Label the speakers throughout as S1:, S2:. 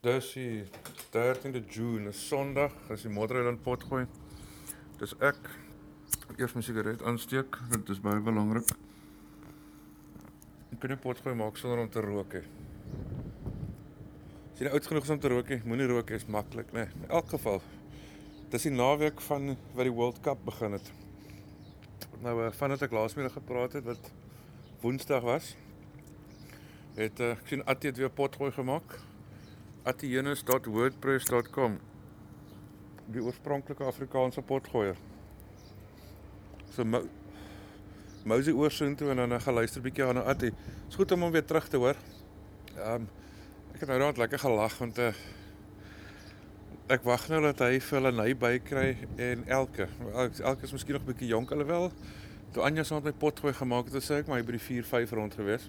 S1: Dis die 13de Junie, 'n Sondag, as die Modderland pot gooi. Dis ek eers my sigaret aansteek, dit is baie belangrik. Ek kan nie pot gooi maak sonder om te rook hê. As jy nou oud genoeg is om te rook, hê, moenie rook, is maklik, né? In elk geval. Dis die naweek van wat die World Cup begin het. Nou eh, vandat ek laasmiddag gepraat het wat Woensdag was, het uh, ek sien Attie het weer potgooi gemaak atienus.wordpress.com die oorspronklike Afrikaanse potgooier. So Mousie oorsoen toe en dan gaan luister bietjie aan Atti. Dit's goed om hom weer terug te hoor. Ehm um, ek het nou net lekker gelag want uh, ek wag nou dat hy vir hulle ny bykry en elke elke is miskien nog bietjie jonk alhoewel toe Anja saam met my potgooi gemaak het, sê ek maar hy by die 4 5 rond gewees.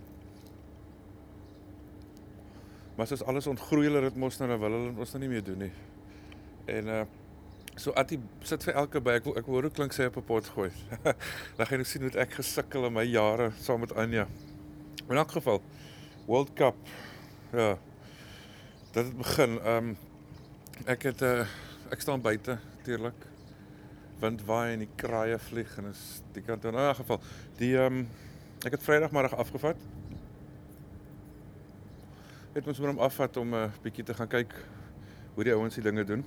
S1: Maar as alles ontgroei hulle dit mos nou dan wil hulle ons nou nie meer doen nie. En uh so Attie sit vir elke by ek ek hoor hoe klink sy op 'n pot gooi. dan gaan jy sien hoe ek gesukkel in my jare saam met Anja. In elk geval World Cup. Ja. Dit het begin. Um ek het uh ek staan buite natuurlik. Wind waai en die kraaie vlieg en is die kant in 'n geval. Die um ek het Vrydagmiddag afgevat het ons moet hom afvat om 'n uh, bietjie te gaan kyk hoe die ouens die dinge doen.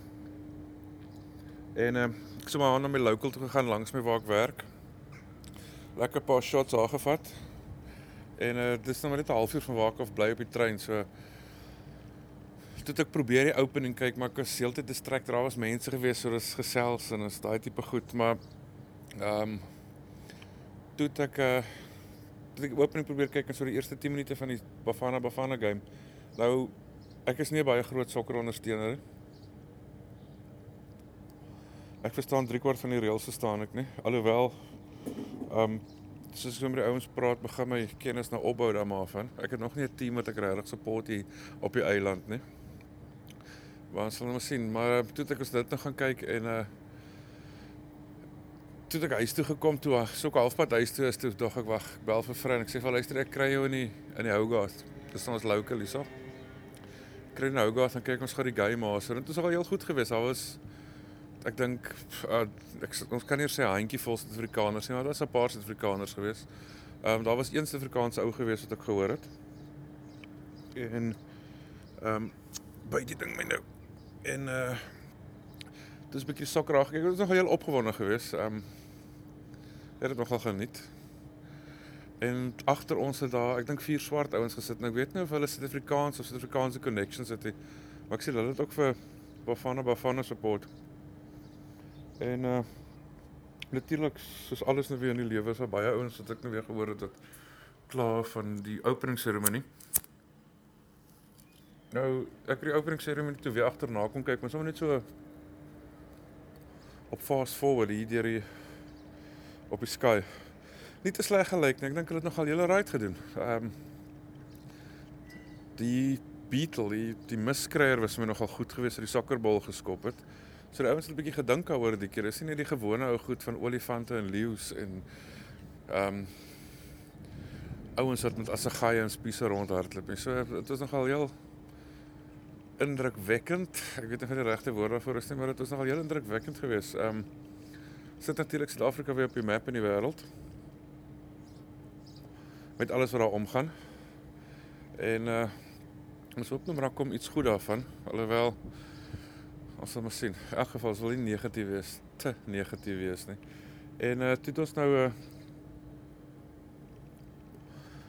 S1: En uh, ek sou maar na my local toe gegaan langs my waar ek werk. Lekker paar shots aangevat. En uh, dis nou net 'n halfuur van waar ek af bly op die trein. So toe ek probeer die opening kyk, maar ek was heeltyd distrek. Daar was mense gewees, so dis gesels en is daai tipe goed, maar ehm um, toe ek uh, toe ek opening probeer kyk en so die eerste 10 minute van die Bafana Bafana game Nou ek is nie baie groot sokkerondersteuner nie. Ek verstaan 3 kwart van die reëls verstaan ek nie. Alhoewel ehm um, soos ek met die ouens praat, begin my kennis nou opbou daarmee af. Ek het nog nie 'n team wat ek regtig support hier op die eiland nie. Maar ons sal nou sien, maar uh, toe ek ons dit nou gaan kyk en uh toe ek huis toe gekom toe, so ek halfpad huis toe is toe dog ek wag, bel vir vriend. Ek sê vir luister ek kry jou in die in die Hougaard. Dis ons local hierso kry nou gou dan kyk ons gou die game master. Dit was al heel goed geweest. Daar was ek dink uh, ek ons kan nie sê handjie vol Suid-Afrikaners nie, maar daar was 'n paar Suid-Afrikaners geweest. Ehm um, daar was een Suid-Afrikaanse ou geweest wat ek gehoor het. En ehm um, by die ding my nou. En uh dis 'n bietjie sokker reg. Ek was nogal heel opgewonde geweest. Ehm um, het dit nogal geniet. En agter ons het daar, ek dink vier swart ouens gesit. Nou ek weet nie of hulle Suid-Afrikaans of Suid-Afrikaanse connections het nie. Maar ek sê hulle het ook vir Bafana Bafana support. En uh natuurlik soos alles nou weer in die lewe is baie ouens wat ek nou weer gehoor het dat klaar van die opening seremonie. Nou, ek het die opening seremonie toe weer agterna kom kyk, maar sommer net so op fast forward hier deur die op die sky nie te sleg gelyk nie. Ek dink hulle het nogal hele right gedoen. Ehm um, die Beetle, die die miskryer was my nogal goed geweest dat die sokkerbal geskop het. So die ouens het 'n bietjie gedink daaroor die keer. Dis nie net die gewone ou goed van olifante en leeu's en ehm um, ouens wat met assagaai en spiese rondhardloop nie. So dit was nogal heel indrukwekkend. Ek weet nie of die regte woord daarvoor is nie, maar dit was nogal heel indrukwekkend geweest. Ehm um, sit natuurlik Suid-Afrika weer op die map in die wêreld met alles wat daar omgaan. En uh ons hoop nou maar kom iets goed daarvan. Alhoewel ons sal maar sien. In elk geval sal nie negatief wees, te negatief wees nie. En uh toe het ons nou 'n uh,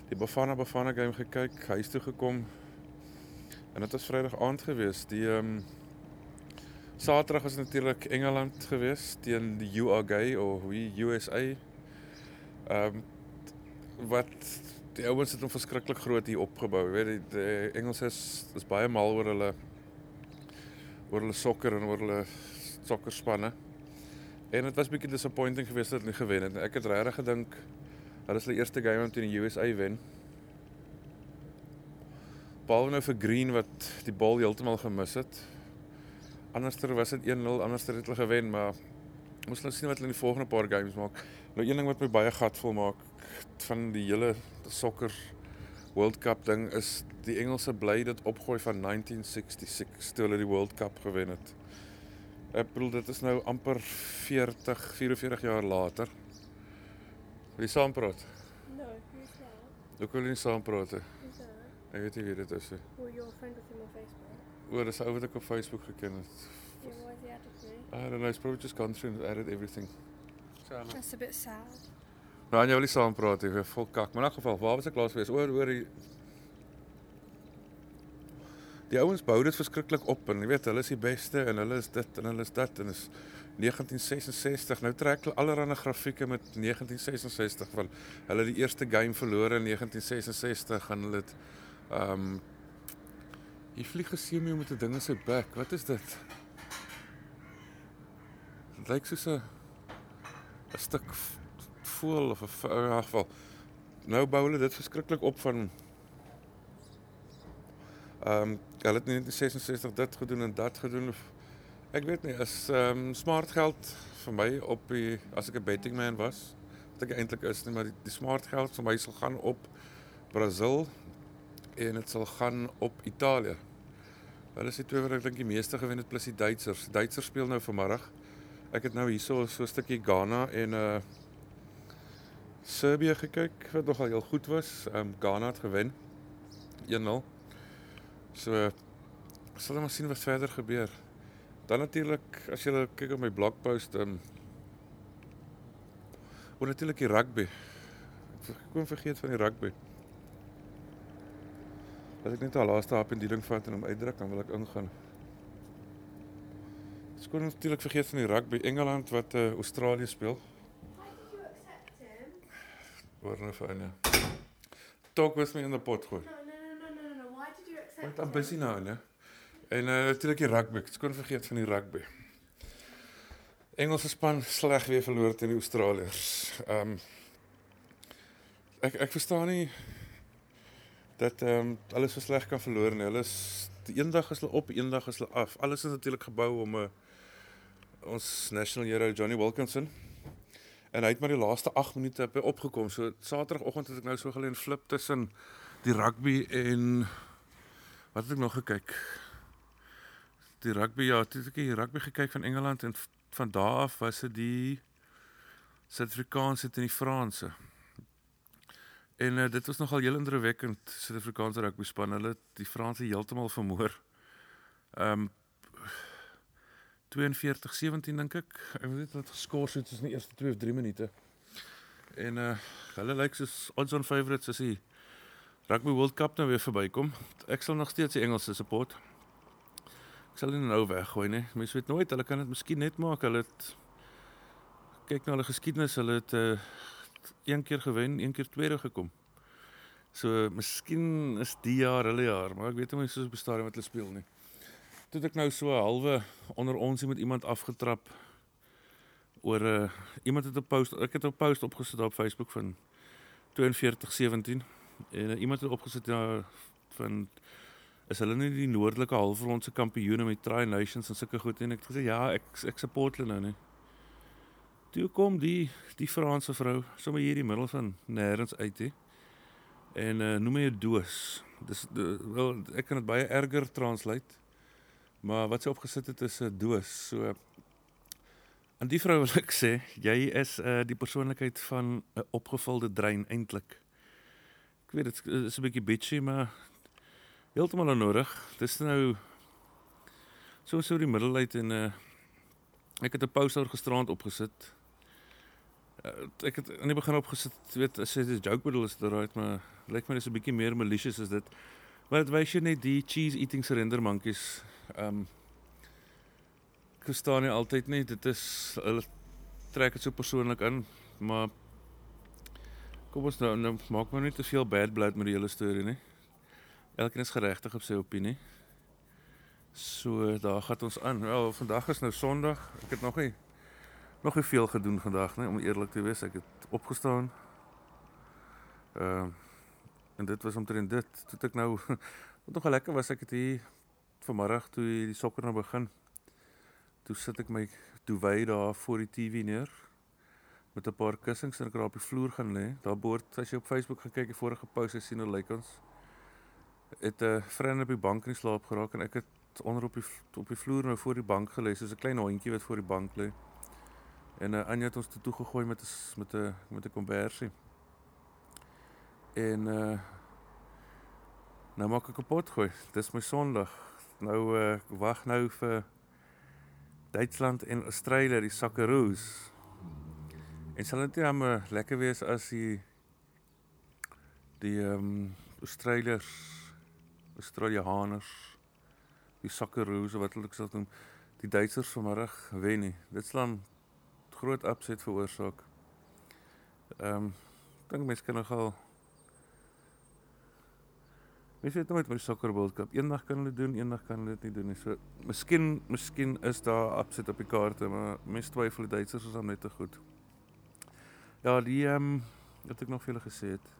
S1: die Bafana Bafana game gekyk, huis toe gekom. En dit was Vrydag aand gewees. Die ehm um, Saterdag was natuurlik Engeland gewees teen die URG of wie USA. Ehm um, wat die ouens het hom verskriklik groot hier opgebou. Jy weet die, die Engels is is baie mal oor hulle oor hulle sokker en oor hulle sokkerspanne. En dit was bietjie disappointing geweest dat hulle nie gewen het nie. Ek het regtig gedink hulle is hulle eerste game teen die USA wen. Bal nou vir Green wat die bal heeltemal gemis het. Anderster was dit 1-0, anderster het hulle gewen, maar ons moet nou sien wat hulle in die volgende paar games maak. Nou een ding wat my baie gatvol maak van die hele sokker World Cup ding is die Engelse bly dit opgooi van 1966 toe hulle die World Cup gewen het. Ek bedoel dit is nou amper 40 44 jaar later. Jy saam praat?
S2: No, who's that?
S1: Ek wil nie saam praat nie. Ek weet nie wie dit is nie.
S2: Friend with him on Facebook.
S1: O, dis ou wat ek op Facebook geken het.
S2: Yeah, why is he added me?
S1: I don't know, it's probably just gone through and added everything.
S2: That's a bit sad.
S1: Nou, jy wil nie saam praat nie, vol kak. Maar in elk geval, waar was ek laas gewees? Oor oor die Die ouens bou dit verskriklik op en jy weet, hulle is die beste en hulle is dit en hulle is dat en is 1966. Nou trek hulle allerlei grafieke met 1966 van hulle die eerste game verloor in 1966 gaan hulle dit ehm um, Hy vlieg geseem met 'n ding in sy bek. Wat is dit? Dit lyk soos 'n 'n stuk voël of 'n in elk geval. Nou bou hulle dit verskriklik op van ehm um, hulle het in 1966 dit gedoen en dat gedoen. of- Ek weet nie, is ehm um, smart geld vir my op die as ek 'n betting man was, wat ek eintlik is nie, maar die, die smart geld vir my sal gaan op Brasil en dit sal gaan op Italië. Hulle is die twee wat ek dink die meeste gewen het plus die Duitsers. Duitsers speel nou vanmiddag. Ek het nou hierso so 'n stukkie Ghana en uh Servië gekyk wat nogal heel goed was. Ehm um, Ghana het gewen 1-0. So sal ons sien wat verder gebeur. Dan natuurlik as jy kyk op my blogpost ehm um, oor natuurlik die rugby. Ek kon vergeet van die rugby. As ek net al laaste hap en die ding vat en hom uitdruk, dan wil ek ingaan. Ek kon natuurlik vergeet van die rugby. Engeland wat uh, Australië speel.
S2: Why did you accept him?
S1: Hoor nou vir Anja. Talk with me in the pot gooi.
S2: No, no, no, no, no, no, no. Why did you accept
S1: Want I'm busy nou, né? En uh, natuurlik die rugby. Ek kon vergeet van die rugby. Engelse span sleg weer verloor teen die Australiërs. Ehm um, ek ek verstaan nie dat ehm um, alles so sleg kan verloor nie. Hulle is eendag is hulle op, eendag is hulle af. Alles is natuurlik gebou om 'n uh, ons national hero Johnny Wilkinson en hy het maar die laaste 8 minute op opgekom. So Saterdagoggend het ek nou so geleen flip tussen die rugby en wat het ek nog gekyk? Die rugby ja, het ek die rugby gekyk van Engeland en van daar af was dit die Suid-Afrikaanse teen die Franse. En uh, dit was nogal heel indrukwekkend Suid-Afrikaanse rugby span. Hulle die Franse heeltemal vermoor. Ehm um, 42-17 dink ek. Ek weet dit het geskor so tussen die eerste 2 of 3 minute. En uh hulle lyk soos odds on favourites as die Rugby World Cup nou weer verbykom. Ek sal nog steeds die Engelse support. Ek sal dit nou weggooi nie. Mense weet nooit, hulle kan dit miskien net maak. Hulle het kyk na hulle geskiedenis, hulle het uh een keer gewen, een keer tweede gekom. So miskien is die jaar hulle jaar, maar ek weet nie hoe soos op die stadium wat hulle speel nie. Toe ek nou so halwe onder ons met iemand afgetrap oor 'n uh, iemand het 'n post ek het 'n post opgesit daar op Facebook van 4217 en uh, iemand het opgesit ja van is hulle nie die noordelike halfrond se kampioene met Tri Nations en sulke goed en ek het gesê ja ek ek support hulle nou nie. Toe kom die die Franse vrou sommer hier in die middel van nêrens uit hè. En uh, noem my 'n doos. Dis wel ek kan dit baie erger translate. Maar wat sy opgesit het is 'n doos. So aan die vrou wil ek sê, jy is uh die persoonlikheid van 'n opgevulde drein eintlik. Ek weet dit is 'n bietjie bitchy, maar heeltemal onnodig. Dis nou so so die middel uit en uh ek het 'n poster gisterand opgesit. Uh, ek het aan die begin opgesit, weet as jy dit joke bedoel is dit right, maar lyk my dis 'n bietjie meer malicious as dit. Maar dit wys jy net die cheese eating surrender monkeys. Um ek verstaan nie altyd nie. Dit is hulle trek dit so persoonlik in, maar kom ons nou nou maak maar nie te veel bad blood met die hele storie nie. Elkeen is geregtig op sy opinie. So daar gaan ons aan. Wel, vandag is nou Sondag. Ek het nog nie nog nie veel gedoen vandag nie, om eerlik te wees. Ek het opgestaan. Ehm uh, en dit was omtrent dit. Toe ek nou wat nogal lekker was ek het hier vanmiddag toe die sokker nou begin. Toe sit ek my duvet daar voor die TV neer. met 'n paar kussings en ek op die vloer gaan lê. Daar boord as jy op Facebook gaan kyk die vorige posts sien hoe lyk ons. Het 'n uh, vriend op die bank in die slaap geraak en ek het onder op die op die vloer nou voor die bank gelê soos 'n klein hondjie wat voor die bank lê. En uh, Anja het ons toe gegooi met 'n met 'n met 'n kombersie. En uh nou maak ek kapot gooi. Dis my Sondag. Nou uh wag nou vir Duitsland en Australië die Socceroos. En sal dit maar lekker wees as die die ehm um, Australiërs Australiërs die Socceroos wat hulle sal noem die Duitsers vanmiddag wen nie. Dit slaan groot upset veroorsaak. Ehm um, dink mense kan nogal Mense weet nooit met die Soccer World Cup. Eendag kan hulle doen, eendag kan hulle dit nie doen nie. So miskien miskien is daar upset op die kaarte, maar mense twyfel die Duitsers is dan net te goed. Ja, die ehm um, wat ek nog vir julle gesê het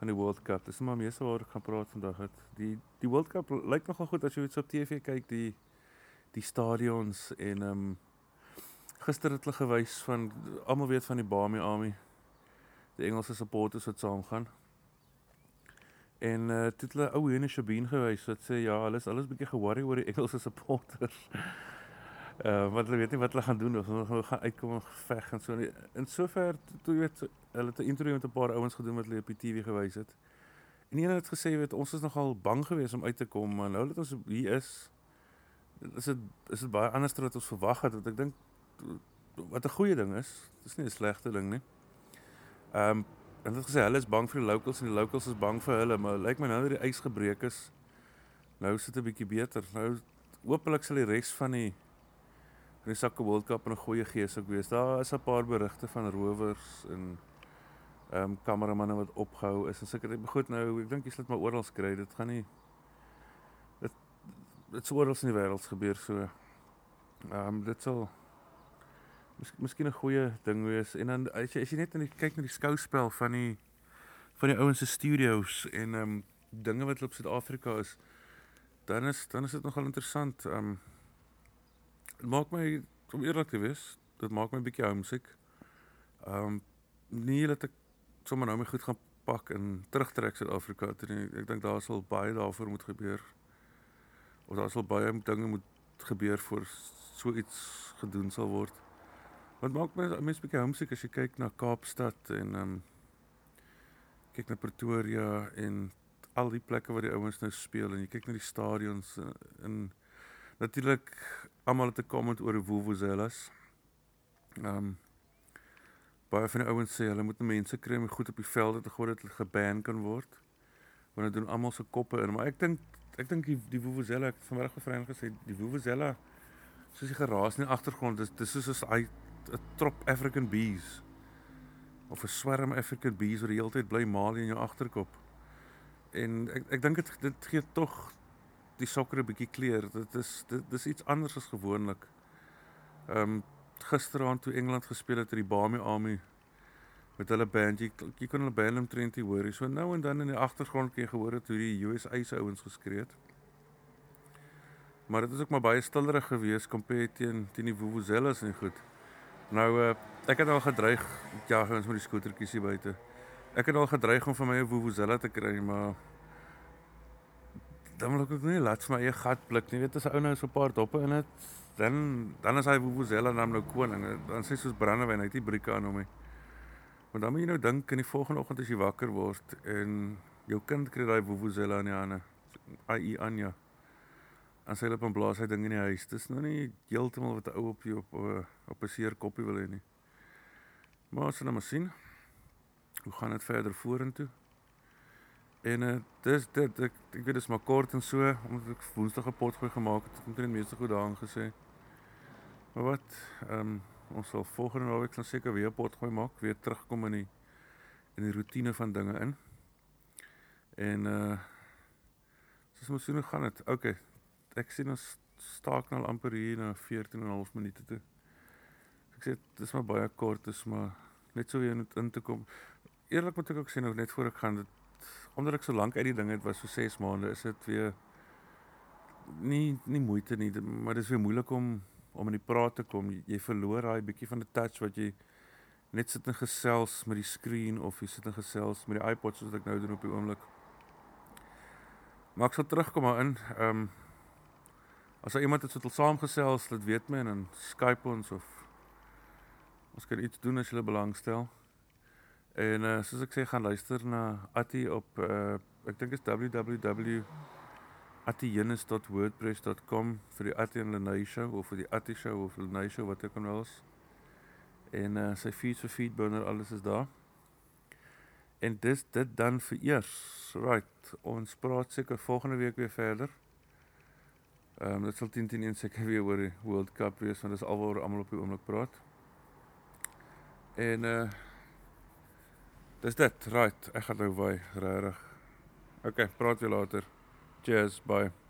S1: van die World Cup. Dis maar meeste waar ek gaan praat vandag het. Die die World Cup lyk nogal goed as jy iets op TV kyk, die die stadions en ehm um, gister het hulle gewys van almal weet van die Bami Army. Die Engelse supporters wat saam gaan. En uh toe het hulle ou Henne Shabine gewys wat sê ja, hulle is alles bietjie ge-worry oor die Engelse supporters. Uh wat hulle weet nie wat hulle gaan doen of hulle gaan uitkom en geveg en so. In sover toe weet hulle het 'n interview met 'n paar ouens gedoen wat hulle op die TV gewys het. En een het gesê weet ons is nogal bang geweest om uit te kom, maar nou dat ons hier is, is dit is dit baie anders as wat ons verwag het. Wat ek dink wat 'n goeie ding is. Dis nie 'n slegte ding nie. Ehm um, en hulle het gesê hulle is bang vir die locals en die locals is bang vir hulle, maar lyk my nou dat die ys gebreek is. Nou sit 'n bietjie beter. Nou hopelik sal die res van die in die Sakke World Cup 'n goeie gees ook wees. Daar is 'n paar berigte van rowers en ehm um, kameramanne wat opgehou is en seker goed nou, ek dink jy sal dit maar oral kry. Dit gaan nie dit dit sou oral in die wêreld gebeur so. Ehm um, dit sal miskien 'n goeie ding wees en dan as jy as jy net net kyk na die skouspel van die van die ouens se studios en ehm um, dinge wat op Suid-Afrika is dan is dan is dit nogal interessant. Ehm um, maak my om eerlik te wees, dit maak my bietjie homesick. Ehm um, nie dat ek sommer nou my goed gaan pak en terugtrek Suid-Afrika toe nie. Ek dink daar sal baie daarvoor moet gebeur. Of daar sal baie dinge moet gebeur voor so iets gedoen sal word. Wat maak my mens bietjie homesick as jy kyk na Kaapstad en ehm um, kyk na Pretoria en al die plekke waar die ouens nou speel en jy kyk na die stadions en, en natuurlik almal het 'n comment oor die vuvuzelas. Ehm um, baie van die ouens sê hulle moet mense kry om goed op die velde te gooi dat hulle geban kan word. Want dit doen almal se koppe in, maar ek dink ek dink die die vuvuzela ek vanmiddag gevraag gesê die vuvuzela soos die geraas in die agtergrond dis dis soos 'n 'n trop African bees of 'n swarm African bees wat die hele tyd bly maal in jou agterkop. En ek ek dink dit dit gee tog die sokker 'n bietjie kleur. Dit is dit dis iets anders as gewoonlik. Ehm um, gisteraand toe Engeland gespeel het ter die Bami Army met hulle band, jy, jy kon hulle band om Trent hoor. So nou en dan in die agtergrond kan jy gehoor het hoe die USA se ouens geskree het. Maar dit is ook maar baie stillerig geweest compared teen teen die Vuvuzelas en goed. Nou uh, ek het al gedreig ja, ons met die skootertjies hier buite. Ek het al gedreig om vir my 'n Vuvuzela te kry, maar dan wil ek ook nie laat vir my eie gat blik nie. Weet as 'n ou nou so 'n paar doppe in het, dan dan is hy Vuvuzela dan nou koning. Dan sê soos brandewyn, hy het nie brieke aan hom nie. Want dan moet jy nou dink in die volgende oggend as jy wakker word en jou kind kry daai Vuvuzela in die hande. Ai Anja. En sy loop en blaas hy ding in die huis. Dis nou nie heeltemal wat 'n ou op jou op eh, op 'n seer koppie wil hê nie. Maar ons gaan nou maar sien. Hoe gaan dit verder vorentoe? En uh, dis dit ek, ek weet dis maar kort en so omdat ek Woensdag 'n pot gooi gemaak het. Ek het net meeste goed daarin gesê. Maar wat ehm um, ons sal volgende naweek dan seker weer 'n pot gooi maak, weer terugkom in die in die rotine van dinge in. En uh ons sien hoe gaan dit. OK. Ek sien ons staak nou amper hier na 14 en 'n half minute toe. Ek sê dis maar baie kort, dis maar net so weer in te kom. Eerlik moet ek ook sê nou net voor ek gaan dit ek so lank uit die ding het was so 6 maande is dit weer nie nie moeite nie maar dit is weer moeilik om om in die praat te kom jy, verloor daai bietjie van die touch wat jy net sit en gesels met die skerm of jy sit en gesels met die iPod soos ek nou doen op die oomblik. Maar ek sal terugkom daarin. Ehm um, as daar iemand het wat wil saamgesels, dit weet my en dan Skype ons of ons kan iets doen as jy belangstel. En uh, soos ek sê, gaan luister na Attie op uh, ek dink is www.attiejennis.wordpress.com vir die Attie en Lenay show of vir die Attie show of Lenay show wat ek kan wel is. En uh, sy feeds vir feedburner alles is daar. En dis dit dan vir eers. Right, ons praat seker volgende week weer verder. Ehm um, dit sal 10 10 seker weer oor die World Cup wees want dis alwaar almal op die oomblik praat. En uh dis dit. Right, ek gaan nou wy, regtig. Okay, praat weer later. Cheers, bye.